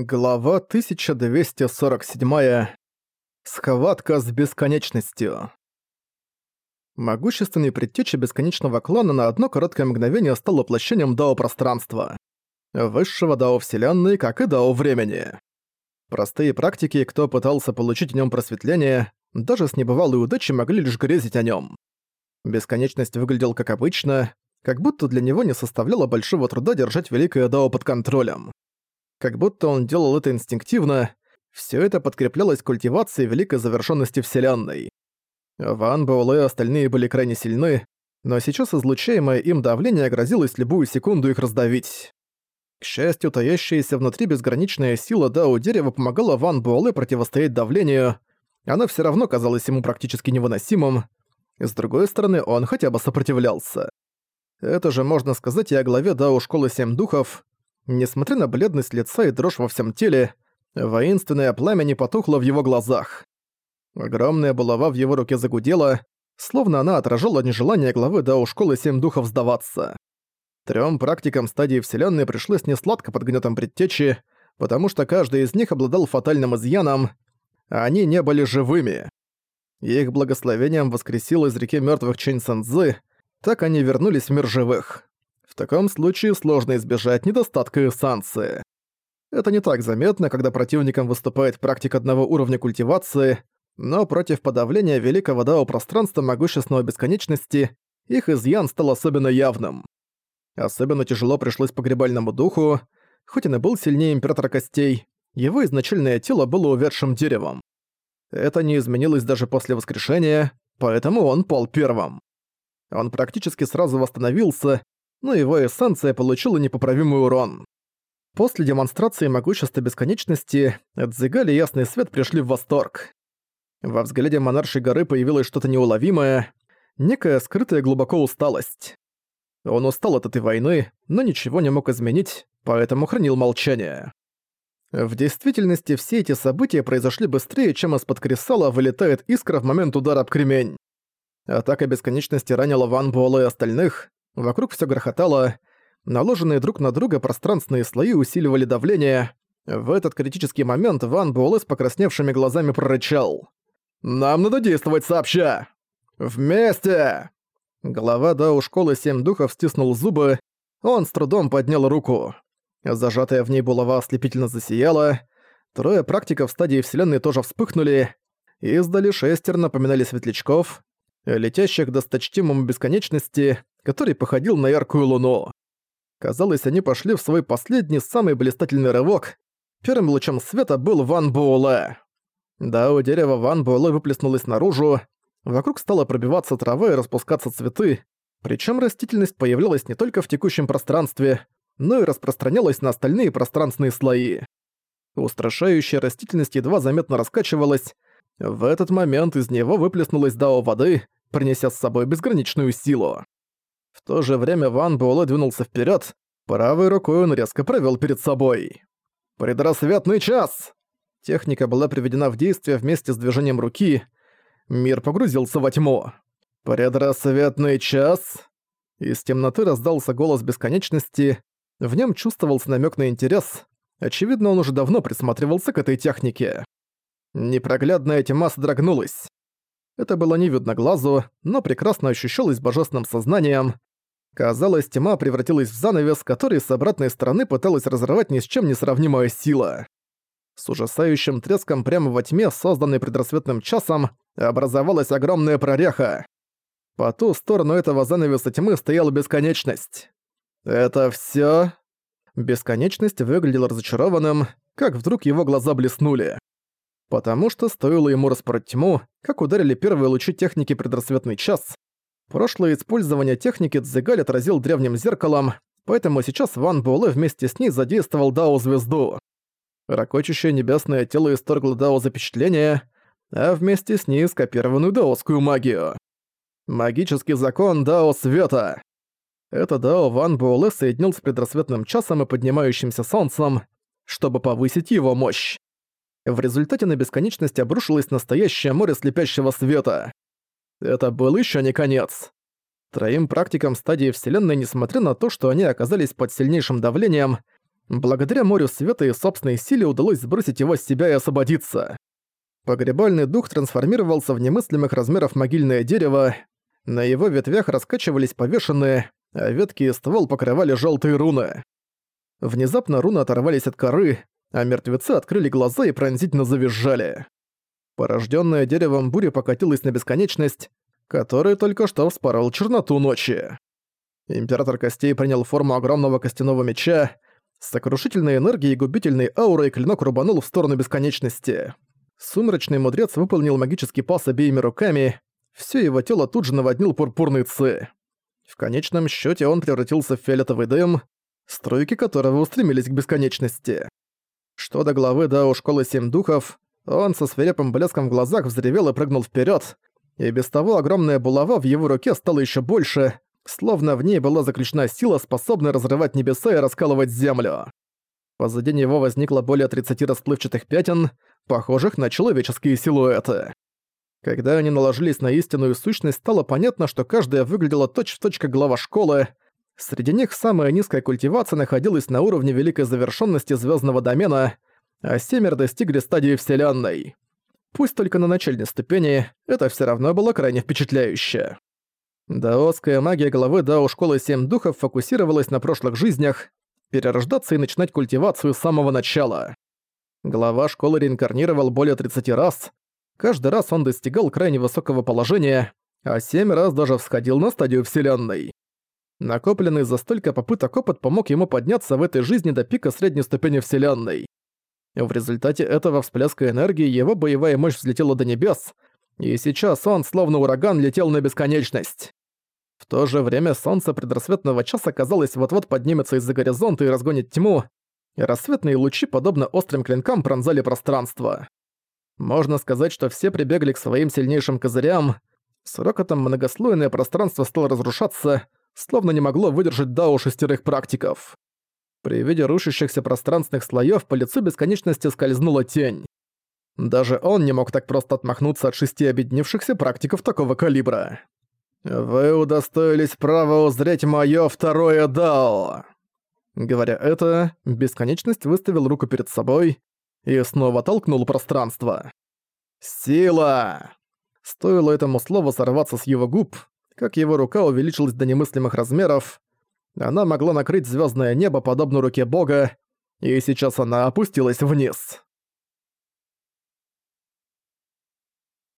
Глава 1247. Схватка с бесконечностью. Могущественный предтеча бесконечного клана на одно короткое мгновение стал воплощением дао-пространства. Высшего дао Вселенной, как и дао Времени. Простые практики, кто пытался получить в нем просветление, даже с небывалой удачей могли лишь грезить о нем. Бесконечность выглядел как обычно, как будто для него не составляло большого труда держать Великое Дао под контролем. Как будто он делал это инстинктивно, все это подкреплялось культивацией великой завершенности Вселенной. Ван Буэлэ и остальные были крайне сильны, но сейчас излучаемое им давление грозилось любую секунду их раздавить. К счастью, таящаяся внутри безграничная сила Дао Дерева помогала Ван Буэлэ противостоять давлению, она все равно казалась ему практически невыносимым, с другой стороны, он хотя бы сопротивлялся. Это же можно сказать и о главе Дао Школы Семь Духов. Несмотря на бледность лица и дрожь во всем теле, воинственное пламя не потухло в его глазах. Огромная булава в его руке загудела, словно она отражала нежелание главы Дао Школы Семь Духов сдаваться. Трём практикам стадии Вселенной пришлось несладко под гнетом предтечи, потому что каждый из них обладал фатальным изъяном, а они не были живыми. Их благословением воскресил из реки мёртвых Чэнь Сэнзы, так они вернулись в мир живых. Таком случае сложно избежать недостатка эссанции. Это не так заметно, когда противником выступает практик одного уровня культивации, но против подавления великого дао пространства могущественного бесконечности их изъян стал особенно явным. Особенно тяжело пришлось погребальному духу, хоть он и был сильнее Императора Костей, его изначальное тело было увядшим деревом. Это не изменилось даже после воскрешения, поэтому он пал первым. Он практически сразу восстановился, но его эссенция получила непоправимый урон. После демонстрации могущества бесконечности Эдзигаль и Ясный Свет пришли в восторг. Во взгляде монаршей горы появилось что-то неуловимое, некая скрытая глубоко усталость. Он устал от этой войны, но ничего не мог изменить, поэтому хранил молчание. В действительности все эти события произошли быстрее, чем из-под кресала вылетает искра в момент удара об кремень. Атака бесконечности ранила Ван Буэлла и остальных, вокруг все грохотало, наложенные друг на друга пространственные слои усиливали давление. В этот критический момент Ван Буэлэ с покрасневшими глазами прорычал. «Нам надо действовать сообща! Вместе!» Глава Дау Школы Семь Духов стиснул зубы, он с трудом поднял руку. Зажатая в ней булава ослепительно засияла, трое практиков стадии Вселенной тоже вспыхнули, издали шестер напоминали светлячков, летящих к досточтимому бесконечности, который походил на яркую луну. Казалось, они пошли в свой последний, самый блистательный рывок. Первым лучом света был Ван Буэлэ. Да, у дерева Ван Буэлэ выплеснулось наружу, вокруг стало пробиваться трава и распускаться цветы, причем растительность появлялась не только в текущем пространстве, но и распространялась на остальные пространственные слои. Устрашающая растительность едва заметно раскачивалась, в этот момент из него выплеснулась дао воды, принеся с собой безграничную силу. В то же время Ван Буэлэ двинулся вперед, правой рукой он резко провел перед собой. «Предрассветный час!» Техника была приведена в действие вместе с движением руки. Мир погрузился во тьму. «Предрассветный час!» Из темноты раздался голос бесконечности. В нем чувствовался намек на интерес. Очевидно, он уже давно присматривался к этой технике. Непроглядная тьма содрогнулась. Это было не видно глазу, но прекрасно ощущалось божественным сознанием. Казалось, тьма превратилась в занавес, который с обратной стороны пыталась разорвать ни с чем не сравнимая сила. С ужасающим треском прямо во тьме, созданной предрассветным часом, образовалась огромная прореха. По ту сторону этого занавеса тьмы стояла бесконечность. «Это всё?» Бесконечность выглядел разочарованным, как вдруг его глаза блеснули потому что стоило ему распороть тьму, как ударили первые лучи техники предрассветный час. Прошлое использование техники Цзигаль отразил древним зеркалом, поэтому сейчас Ван Буэлэ вместе с ней задействовал Дао-звезду. Рокочущее небесное тело исторгло Дао запечатление, а вместе с ней скопированную даосскую магию. Магический закон Дао Света. Это Дао Ван Буэлэ соединил с предрассветным часом и поднимающимся солнцем, чтобы повысить его мощь. В результате на бесконечность обрушилось настоящее море слепящего света. Это был еще не конец. Троим практикам стадии Вселенной, несмотря на то, что они оказались под сильнейшим давлением, Благодаря морю света и собственной силе удалось сбросить его с себя и освободиться. Погребальный дух трансформировался в немыслимых размеров могильное дерево, на его ветвях раскачивались повешенные, а ветки и ствол покрывали желтые руны. Внезапно руны оторвались от коры, а мертвецы открыли глаза и пронзительно завизжали. Порожденная деревом буря покатилась на бесконечность, которая только что вспорол черноту ночи. Император Костей принял форму огромного костяного меча, сокрушительной энергией и губительной аурой клинок рубанул в сторону бесконечности. Сумрачный мудрец выполнил магический пас обеими руками, все его тело тут же наводнил пурпурный ци. В конечном счете он превратился в фиолетовый дым, струйки которого устремились к бесконечности. Что до главы Дао Школы Семь Духов, он со свирепым блеском в глазах взревел и прыгнул вперед, и без того огромная булава в его руке стала еще больше, словно в ней была заключена сила, способная разрывать небеса и раскалывать землю. Позади него возникло более 30 расплывчатых пятен, похожих на человеческие силуэты. Когда они наложились на истинную сущность, стало понятно, что каждая выглядела точь-в-точь точь как глава школы. Среди них самая низкая культивация находилась на уровне великой завершенности звездного домена, а семер достигли стадии Вселенной. Пусть только на начальной ступени, это все равно было крайне впечатляюще. Даосская магия главы Дао Школы Семь Духов фокусировалась на прошлых жизнях, перерождаться и начинать культивацию с самого начала. Глава школы реинкарнировал более 30 раз, каждый раз он достигал крайне высокого положения, а семь раз даже всходил на стадию Вселенной. Накопленный за столько попыток опыт помог ему подняться в этой жизни до пика средней ступени Вселенной. В результате этого всплеска энергии его боевая мощь взлетела до небес, и сейчас он, словно ураган, летел на бесконечность. В то же время солнце предрассветного часа, казалось, вот-вот поднимется из-за горизонта и разгонит тьму, и рассветные лучи, подобно острым клинкам, пронзали пространство. Можно сказать, что все прибегли к своим сильнейшим козырям. С рокотом многослойное пространство стало разрушаться, словно не могло выдержать дао шестерых практиков. При виде рушащихся пространственных слоев по лицу бесконечности скользнула тень. Даже он не мог так просто отмахнуться от шести объединившихся практиков такого калибра. «Вы удостоились права узреть моё второе дао!» Говоря это, бесконечность выставил руку перед собой и снова толкнул пространство. «Сила!» Стоило этому слову сорваться с его губ, как его рука увеличилась до немыслимых размеров. Она могла накрыть звездное небо подобно руке бога, и сейчас она опустилась вниз.